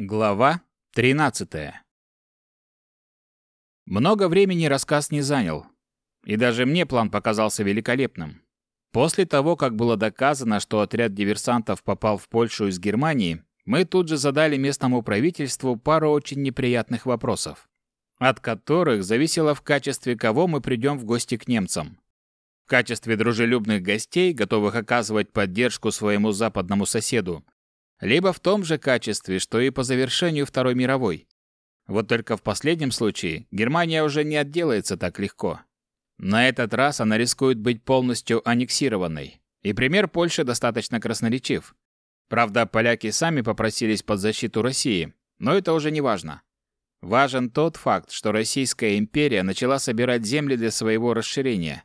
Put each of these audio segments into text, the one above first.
Глава 13. Много времени рассказ не занял, и даже мне план показался великолепным. После того, как было доказано, что отряд диверсантов попал в Польшу из Германии, мы тут же задали местному правительству пару очень неприятных вопросов, от которых зависело в качестве кого мы придем в гости к немцам. В качестве дружелюбных гостей, готовых оказывать поддержку своему западному соседу, либо в том же качестве, что и по завершению Второй мировой. Вот только в последнем случае Германия уже не отделается так легко. На этот раз она рискует быть полностью аннексированной. И пример Польши достаточно красноречив. Правда, поляки сами попросились под защиту России, но это уже не важно. Важен тот факт, что Российская империя начала собирать земли для своего расширения.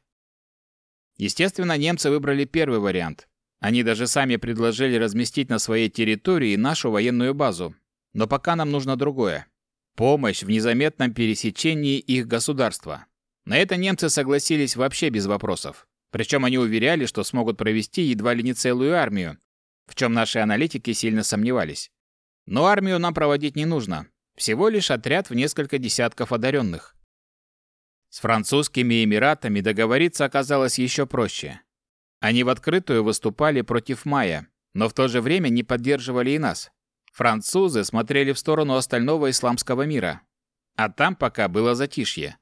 Естественно, немцы выбрали первый вариант, они даже сами предложили разместить на своей территории нашу военную базу. Но пока нам нужно другое. Помощь в незаметном пересечении их государства. На это немцы согласились вообще без вопросов. Причем они уверяли, что смогут провести едва ли не целую армию, в чем наши аналитики сильно сомневались. Но армию нам проводить не нужно. Всего лишь отряд в несколько десятков одаренных. С французскими эмиратами договориться оказалось еще проще. Они в открытую выступали против Майя, но в то же время не поддерживали и нас. Французы смотрели в сторону остального исламского мира. А там пока было затишье.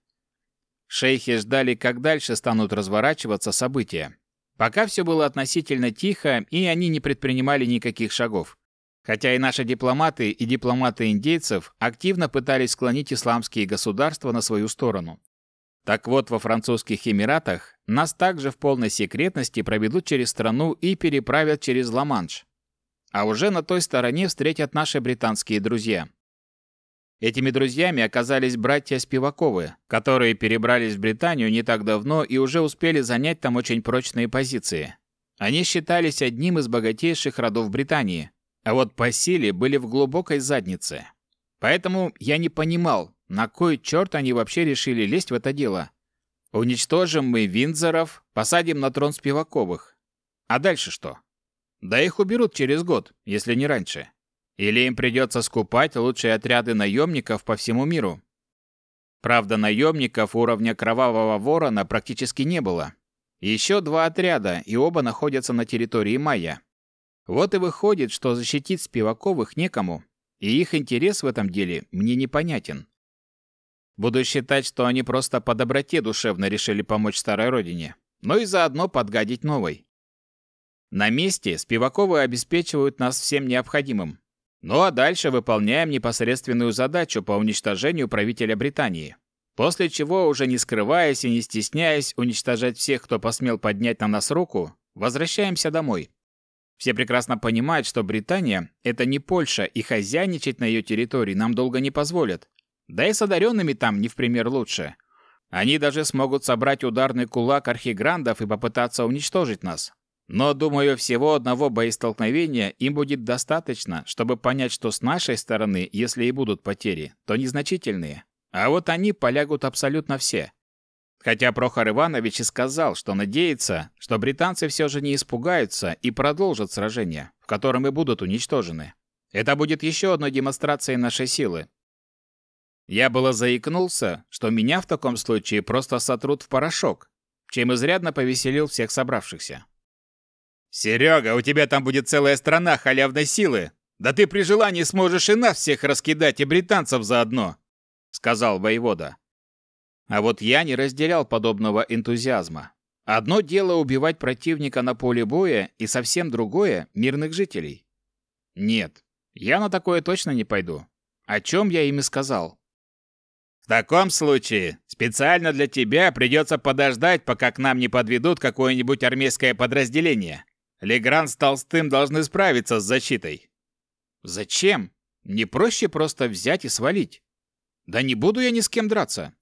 Шейхи ждали, как дальше станут разворачиваться события. Пока все было относительно тихо, и они не предпринимали никаких шагов. Хотя и наши дипломаты, и дипломаты индейцев активно пытались склонить исламские государства на свою сторону. Так вот, во французских Эмиратах нас также в полной секретности проведут через страну и переправят через Ла-Манш. А уже на той стороне встретят наши британские друзья. Этими друзьями оказались братья Спиваковы, которые перебрались в Британию не так давно и уже успели занять там очень прочные позиции. Они считались одним из богатейших родов Британии, а вот по силе были в глубокой заднице. Поэтому я не понимал, на кой черт они вообще решили лезть в это дело? Уничтожим мы Виндзоров, посадим на трон Спиваковых. А дальше что? Да их уберут через год, если не раньше. Или им придется скупать лучшие отряды наемников по всему миру. Правда, наемников уровня Кровавого Ворона практически не было. Еще два отряда, и оба находятся на территории Майя. Вот и выходит, что защитить Спиваковых некому, и их интерес в этом деле мне непонятен. Буду считать, что они просто по доброте душевно решили помочь старой родине, но и заодно подгадить новой. На месте Спиваковы обеспечивают нас всем необходимым. Ну а дальше выполняем непосредственную задачу по уничтожению правителя Британии. После чего, уже не скрываясь и не стесняясь уничтожать всех, кто посмел поднять на нас руку, возвращаемся домой. Все прекрасно понимают, что Британия – это не Польша, и хозяйничать на ее территории нам долго не позволят. Да и с одаренными там не в пример лучше. Они даже смогут собрать ударный кулак архиграндов и попытаться уничтожить нас. Но, думаю, всего одного боестолкновения им будет достаточно, чтобы понять, что с нашей стороны, если и будут потери, то незначительные. А вот они полягут абсолютно все. Хотя Прохор Иванович и сказал, что надеется, что британцы все же не испугаются и продолжат сражение, в котором и будут уничтожены. Это будет еще одной демонстрацией нашей силы, я было заикнулся, что меня в таком случае просто сотрут в порошок, чем изрядно повеселил всех собравшихся. «Серега, у тебя там будет целая страна халявной силы! Да ты при желании сможешь и нас всех раскидать, и британцев заодно!» — сказал воевода. А вот я не разделял подобного энтузиазма. Одно дело убивать противника на поле боя, и совсем другое — мирных жителей. Нет, я на такое точно не пойду. О чем я им и сказал. Таком случае специально для тебя придется подождать, пока к нам не подведут какое-нибудь армейское подразделение. Легран с Толстым должны справиться с защитой. Зачем? Не проще просто взять и свалить? Да не буду я ни с кем драться.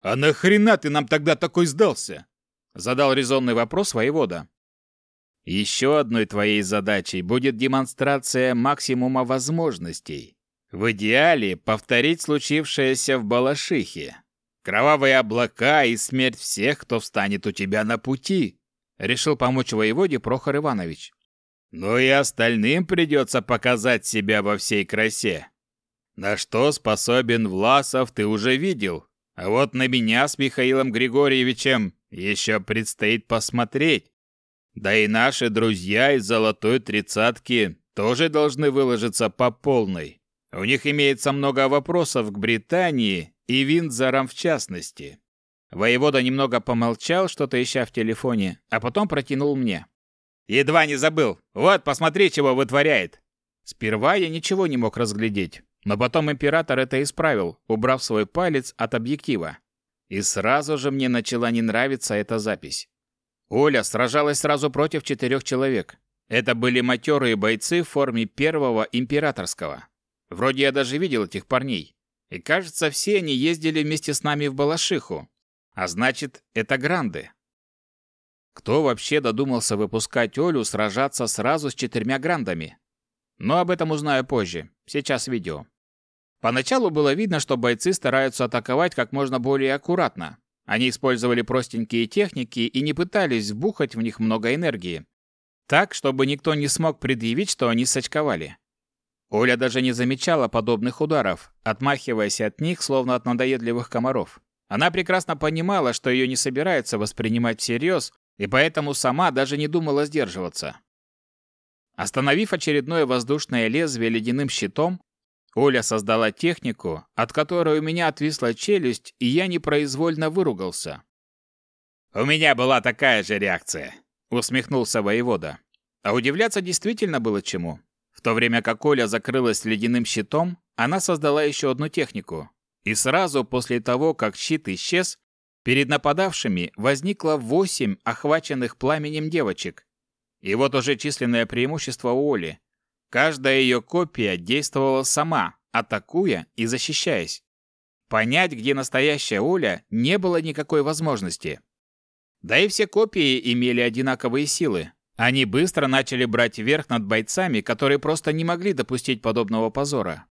А нахрена ты нам тогда такой сдался? Задал резонный вопрос воевода. Еще одной твоей задачей будет демонстрация максимума возможностей. В идеале повторить случившееся в Балашихе. Кровавые облака и смерть всех, кто встанет у тебя на пути. Решил помочь воеводе Прохор Иванович. Но и остальным придется показать себя во всей красе. На что способен Власов, ты уже видел. А вот на меня с Михаилом Григорьевичем еще предстоит посмотреть. Да и наши друзья из «Золотой тридцатки» тоже должны выложиться по полной. У них имеется много вопросов к Британии и Виндзорам в частности. Воевода немного помолчал, что-то ища в телефоне, а потом протянул мне. «Едва не забыл. Вот, посмотри, чего вытворяет». Сперва я ничего не мог разглядеть, но потом император это исправил, убрав свой палец от объектива. И сразу же мне начала не нравиться эта запись. Оля сражалась сразу против четырех человек. Это были матерые бойцы в форме первого императорского. Вроде я даже видел этих парней. И кажется, все они ездили вместе с нами в Балашиху. А значит, это гранды. Кто вообще додумался выпускать Олю сражаться сразу с четырьмя грандами? Но об этом узнаю позже. Сейчас видео. Поначалу было видно, что бойцы стараются атаковать как можно более аккуратно. Они использовали простенькие техники и не пытались вбухать в них много энергии. Так, чтобы никто не смог предъявить, что они сочковали. Оля даже не замечала подобных ударов, отмахиваясь от них, словно от надоедливых комаров. Она прекрасно понимала, что ее не собираются воспринимать всерьез, и поэтому сама даже не думала сдерживаться. Остановив очередное воздушное лезвие ледяным щитом, Оля создала технику, от которой у меня отвисла челюсть, и я непроизвольно выругался. «У меня была такая же реакция», — усмехнулся воевода. А удивляться действительно было чему. В то время как Оля закрылась ледяным щитом, она создала еще одну технику. И сразу после того, как щит исчез, перед нападавшими возникло восемь охваченных пламенем девочек, и вот уже численное преимущество у Оли. Каждая ее копия действовала сама, атакуя и защищаясь. Понять, где настоящая Оля, не было никакой возможности. Да и все копии имели одинаковые силы. Они быстро начали брать верх над бойцами, которые просто не могли допустить подобного позора.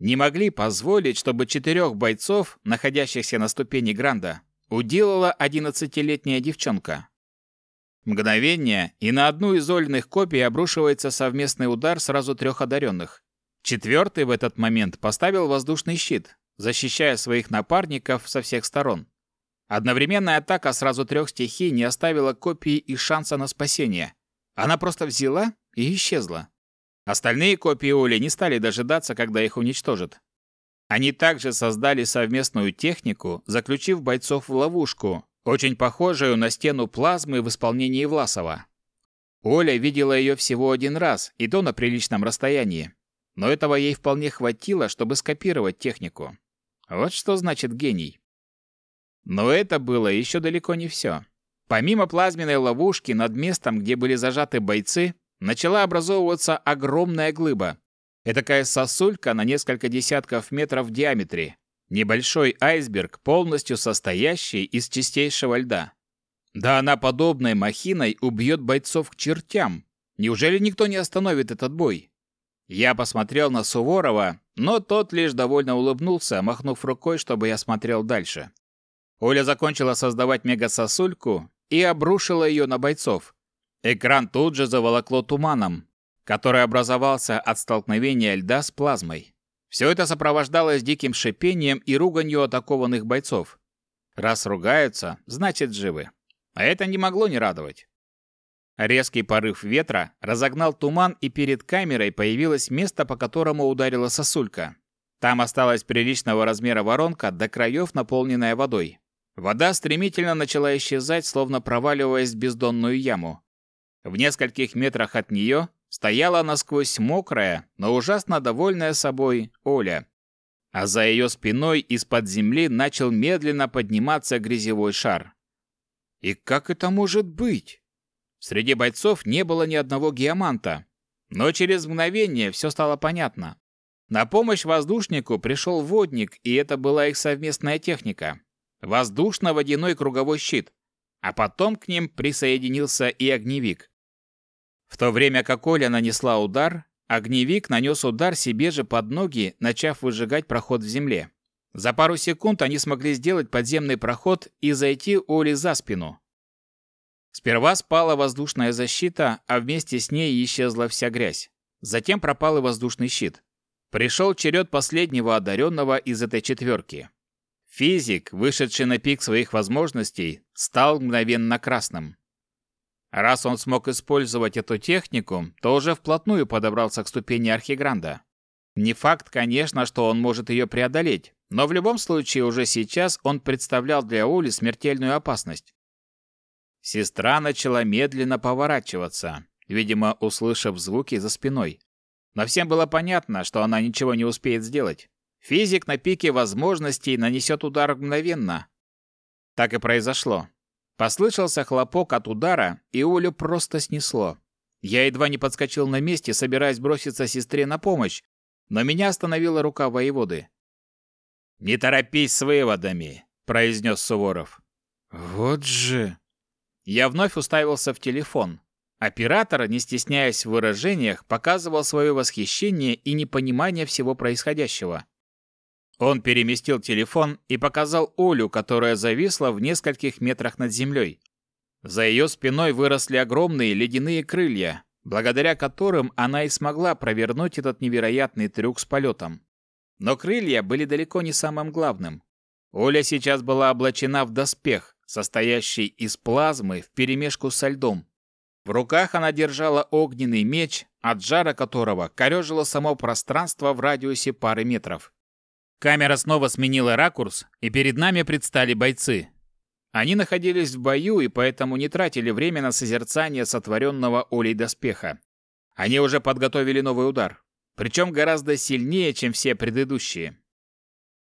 Не могли позволить, чтобы четырех бойцов, находящихся на ступени Гранда, уделала одиннадцатилетняя девчонка. Мгновение, и на одну из Ольных копий обрушивается совместный удар сразу трех одаренных. Четвертый в этот момент поставил воздушный щит, защищая своих напарников со всех сторон. Одновременная атака сразу трех стихий не оставила копии и шанса на спасение. Она просто взяла и исчезла. Остальные копии Оли не стали дожидаться, когда их уничтожат. Они также создали совместную технику, заключив бойцов в ловушку, очень похожую на стену плазмы в исполнении Власова. Оля видела ее всего один раз, и то на приличном расстоянии. Но этого ей вполне хватило, чтобы скопировать технику. Вот что значит гений. Но это было еще далеко не все. Помимо плазменной ловушки над местом, где были зажаты бойцы, начала образовываться огромная глыба. Этакая сосулька на несколько десятков метров в диаметре, Небольшой айсберг, полностью состоящий из чистейшего льда. Да она подобной махиной убьет бойцов к чертям. Неужели никто не остановит этот бой? Я посмотрел на Суворова, но тот лишь довольно улыбнулся, махнув рукой, чтобы я смотрел дальше. Оля закончила создавать мегасосульку и обрушила ее на бойцов. Экран тут же заволокло туманом, который образовался от столкновения льда с плазмой. Все это сопровождалось диким шипением и руганью атакованных бойцов. Раз ругаются, значит живы. А это не могло не радовать. Резкий порыв ветра разогнал туман, и перед камерой появилось место, по которому ударила сосулька. Там осталась приличного размера воронка, до краев наполненная водой. Вода стремительно начала исчезать, словно проваливаясь в бездонную яму. В нескольких метрах от нее стояла насквозь мокрая, но ужасно довольная собой Оля. А за ее спиной из-под земли начал медленно подниматься грязевой шар. И как это может быть? Среди бойцов не было ни одного геоманта. Но через мгновение все стало понятно. На помощь воздушнику пришел водник, и это была их совместная техника. Воздушно-водяной круговой щит. А потом к ним присоединился и огневик. В то время как Оля нанесла удар, огневик нанес удар себе же под ноги, начав выжигать проход в земле. За пару секунд они смогли сделать подземный проход и зайти Оле за спину. Сперва спала воздушная защита, а вместе с ней исчезла вся грязь. Затем пропал и воздушный щит. Пришел черед последнего одаренного из этой четверки. Физик, вышедший на пик своих возможностей, стал мгновенно красным. Раз он смог использовать эту технику, то уже вплотную подобрался к ступени Архигранда. Не факт, конечно, что он может ее преодолеть, но в любом случае уже сейчас он представлял для Оли смертельную опасность. Сестра начала медленно поворачиваться, видимо, услышав звуки за спиной. Но всем было понятно, что она ничего не успеет сделать. Физик на пике возможностей нанесет удар мгновенно. Так и произошло. Послышался хлопок от удара, и Олю просто снесло. Я едва не подскочил на месте, собираясь броситься сестре на помощь, но меня остановила рука воеводы. «Не торопись с выводами», — произнес Суворов. «Вот же...» Я вновь уставился в телефон. Оператор, не стесняясь в выражениях, показывал свое восхищение и непонимание всего происходящего. Он переместил телефон и показал Олю, которая зависла в нескольких метрах над землей. За ее спиной выросли огромные ледяные крылья, благодаря которым она и смогла провернуть этот невероятный трюк с полетом. Но крылья были далеко не самым главным. Оля сейчас была облачена в доспех, состоящий из плазмы вперемешку со льдом. В руках она держала огненный меч, от жара которого корежило само пространство в радиусе пары метров. Камера снова сменила ракурс, и перед нами предстали бойцы. Они находились в бою и поэтому не тратили время на созерцание сотворенного Олей доспеха. Они уже подготовили новый удар, причем гораздо сильнее, чем все предыдущие.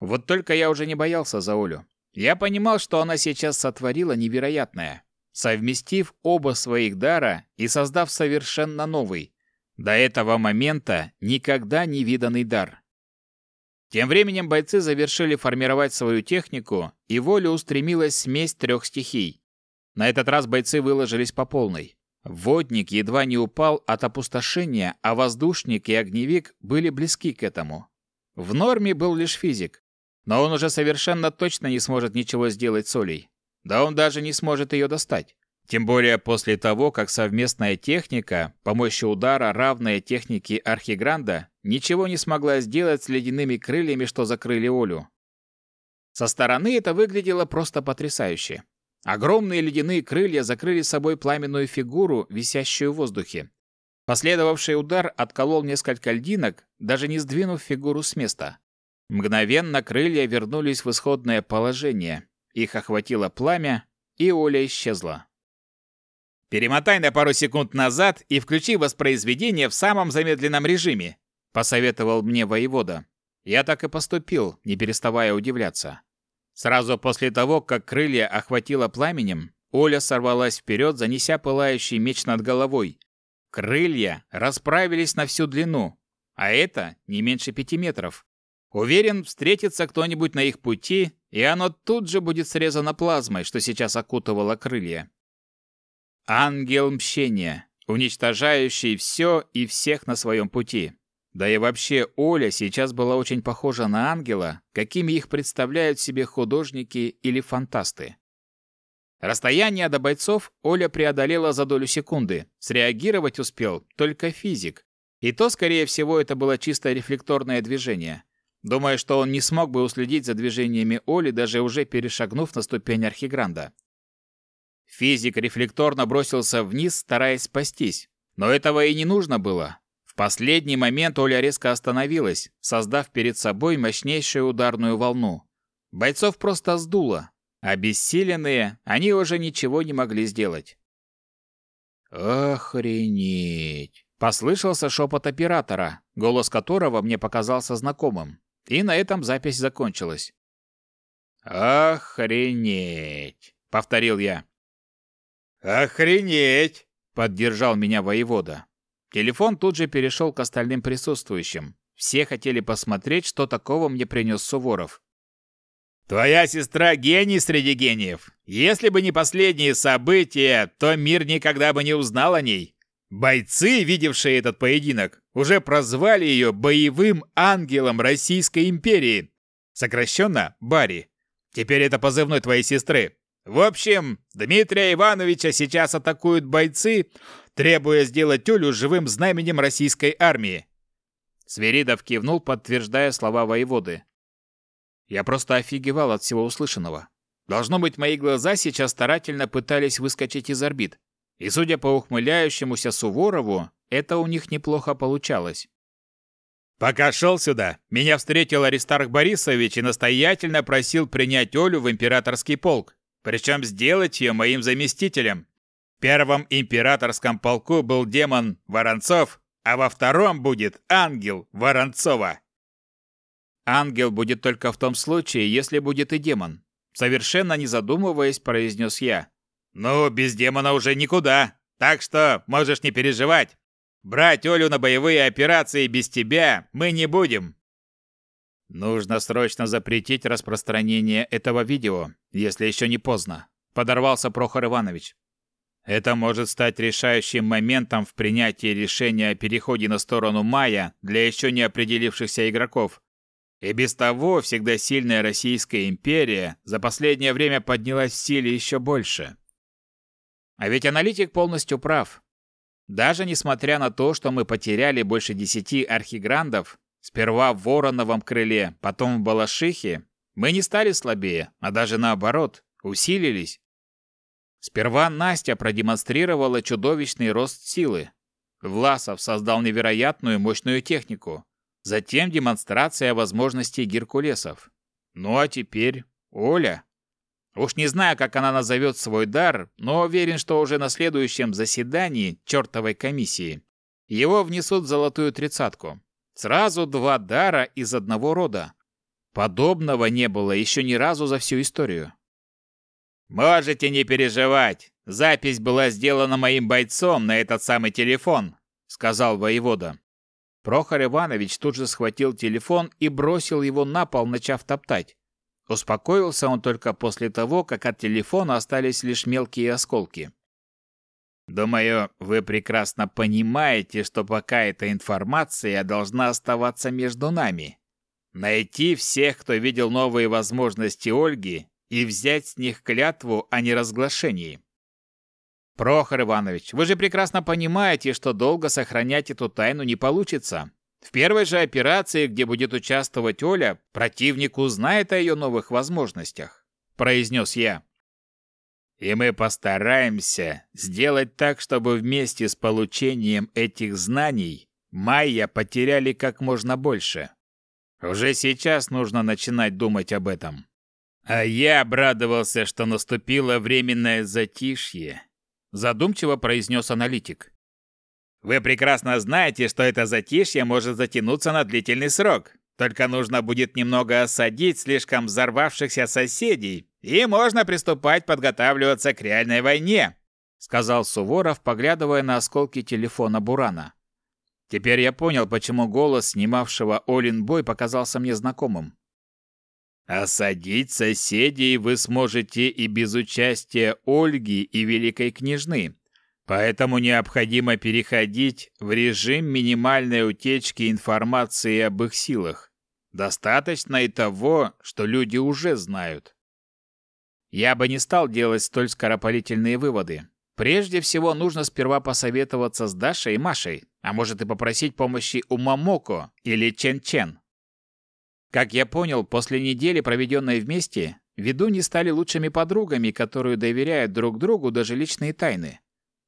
Вот только я уже не боялся за Олю. Я понимал, что она сейчас сотворила невероятное, совместив оба своих дара и создав совершенно новый, до этого момента никогда не виданный дар. Тем временем бойцы завершили формировать свою технику, и волю устремилась смесь трех стихий. На этот раз бойцы выложились по полной. Водник едва не упал от опустошения, а воздушник и огневик были близки к этому. В норме был лишь физик, но он уже совершенно точно не сможет ничего сделать с Олей. Да он даже не сможет ее достать. Тем более после того, как совместная техника, помощью удара, равная технике Архигранда, ничего не смогла сделать с ледяными крыльями, что закрыли Олю. Со стороны это выглядело просто потрясающе. Огромные ледяные крылья закрыли собой пламенную фигуру, висящую в воздухе. Последовавший удар отколол несколько льдинок, даже не сдвинув фигуру с места. Мгновенно крылья вернулись в исходное положение. Их охватило пламя, и Оля исчезла. Перемотай на пару секунд назад и включи воспроизведение в самом замедленном режиме, посоветовал мне воевода. Я так и поступил, не переставая удивляться. Сразу после того, как крылья охватило пламенем, Оля сорвалась вперед, занеся пылающий меч над головой. Крылья расправились на всю длину, а это не меньше пяти метров. Уверен, встретится кто-нибудь на их пути, и оно тут же будет срезано плазмой, что сейчас окутывало крылья. Ангел мщения, уничтожающий все и всех на своем пути. Да и вообще Оля сейчас была очень похожа на ангела, какими их представляют себе художники или фантасты. Расстояние до бойцов Оля преодолела за долю секунды. Среагировать успел только физик. И то, скорее всего, это было чисто рефлекторное движение. Думаю, что он не смог бы уследить за движениями Оли, даже уже перешагнув на ступень Архигранда. Физик рефлекторно бросился вниз, стараясь спастись. Но этого и не нужно было. В последний момент Оля резко остановилась, создав перед собой мощнейшую ударную волну. Бойцов просто сдуло. Обессиленные, они уже ничего не могли сделать. «Охренеть!» — послышался шепот оператора, голос которого мне показался знакомым. И на этом запись закончилась. «Охренеть!» — повторил я. «Охренеть!» — поддержал меня воевода. Телефон тут же перешел к остальным присутствующим. Все хотели посмотреть, что такого мне принес Суворов. «Твоя сестра гений среди гениев. Если бы не последние события, то мир никогда бы не узнал о ней. Бойцы, видевшие этот поединок, уже прозвали ее боевым ангелом Российской империи. Сокращенно – Барри. Теперь это позывной твоей сестры. В общем, Дмитрия Ивановича сейчас атакуют бойцы, требуя сделать Олю живым знаменем российской армии. Сверидов кивнул, подтверждая слова воеводы. Я просто офигевал от всего услышанного. Должно быть, мои глаза сейчас старательно пытались выскочить из орбит. И судя по ухмыляющемуся Суворову, это у них неплохо получалось. Пока шел сюда, меня встретил Аристарх Борисович и настоятельно просил принять Олю в императорский полк, причем сделать ее моим заместителем. В первом императорском полку был демон Воронцов, а во втором будет ангел Воронцова. Ангел будет только в том случае, если будет и демон. Совершенно не задумываясь, произнес я. Ну, без демона уже никуда, так что можешь не переживать. Брать Олю на боевые операции без тебя мы не будем. Нужно срочно запретить распространение этого видео, если еще не поздно, подорвался Прохор Иванович. Это может стать решающим моментом в принятии решения о переходе на сторону Мая для еще не определившихся игроков. И без того всегда сильная Российская империя за последнее время поднялась в силе еще больше. А ведь аналитик полностью прав. Даже несмотря на то, что мы потеряли больше десяти архиграндов, сперва в Вороновом крыле, потом в Балашихе, мы не стали слабее, а даже наоборот, усилились. Сперва Настя продемонстрировала чудовищный рост силы. Власов создал невероятную мощную технику. Затем демонстрация возможностей Геркулесов. Ну а теперь Оля. Уж не знаю, как она назовет свой дар, но уверен, что уже на следующем заседании чертовой комиссии его внесут в золотую тридцатку. Сразу два дара из одного рода. Подобного не было еще ни разу за всю историю. «Можете не переживать. Запись была сделана моим бойцом на этот самый телефон», — сказал воевода. Прохор Иванович тут же схватил телефон и бросил его на пол, начав топтать. Успокоился он только после того, как от телефона остались лишь мелкие осколки. Думаю, вы прекрасно понимаете, что пока эта информация должна оставаться между нами. Найти всех, кто видел новые возможности Ольги, и взять с них клятву о неразглашении. Прохор Иванович, вы же прекрасно понимаете, что долго сохранять эту тайну не получится. В первой же операции, где будет участвовать Оля, противник узнает о ее новых возможностях, произнес я. И мы постараемся сделать так, чтобы вместе с получением этих знаний майя потеряли как можно больше. Уже сейчас нужно начинать думать об этом. А я обрадовался, что наступило временное затишье, задумчиво произнес аналитик. Вы прекрасно знаете, что это затишье может затянуться на длительный срок. Только нужно будет немного осадить слишком взорвавшихся соседей, и можно приступать подготавливаться к реальной войне», сказал Суворов, поглядывая на осколки телефона Бурана. Теперь я понял, почему голос снимавшего Олин бой показался мне знакомым. «Осадить соседей вы сможете и без участия Ольги и Великой Княжны», Поэтому необходимо переходить в режим минимальной утечки информации об их силах. Достаточно и того, что люди уже знают. Я бы не стал делать столь скоропалительные выводы. Прежде всего, нужно сперва посоветоваться с Дашей и Машей, а может и попросить помощи у Мамоко или Чен-Чен. Как я понял, после недели, проведенной вместе, ведуни стали лучшими подругами, которые доверяют друг другу даже личные тайны.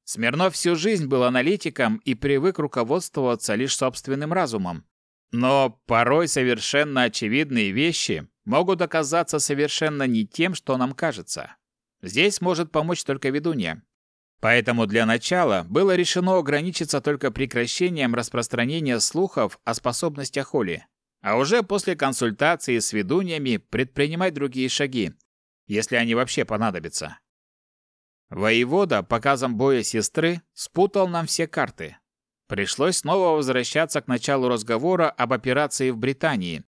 Смирнов всю жизнь был аналитиком и привык руководствоваться лишь собственным разумом. Но порой совершенно очевидные вещи могут оказаться совершенно не тем, что нам кажется. Здесь может помочь только ведунья. Поэтому для начала было решено ограничиться только прекращением распространения слухов о способностях Оли, а уже после консультации с ведуньями предпринимать другие шаги, если они вообще понадобятся. Воевода показом боя сестры спутал нам все карты. Пришлось снова возвращаться к началу разговора об операции в Британии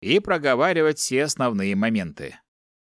и проговаривать все основные моменты.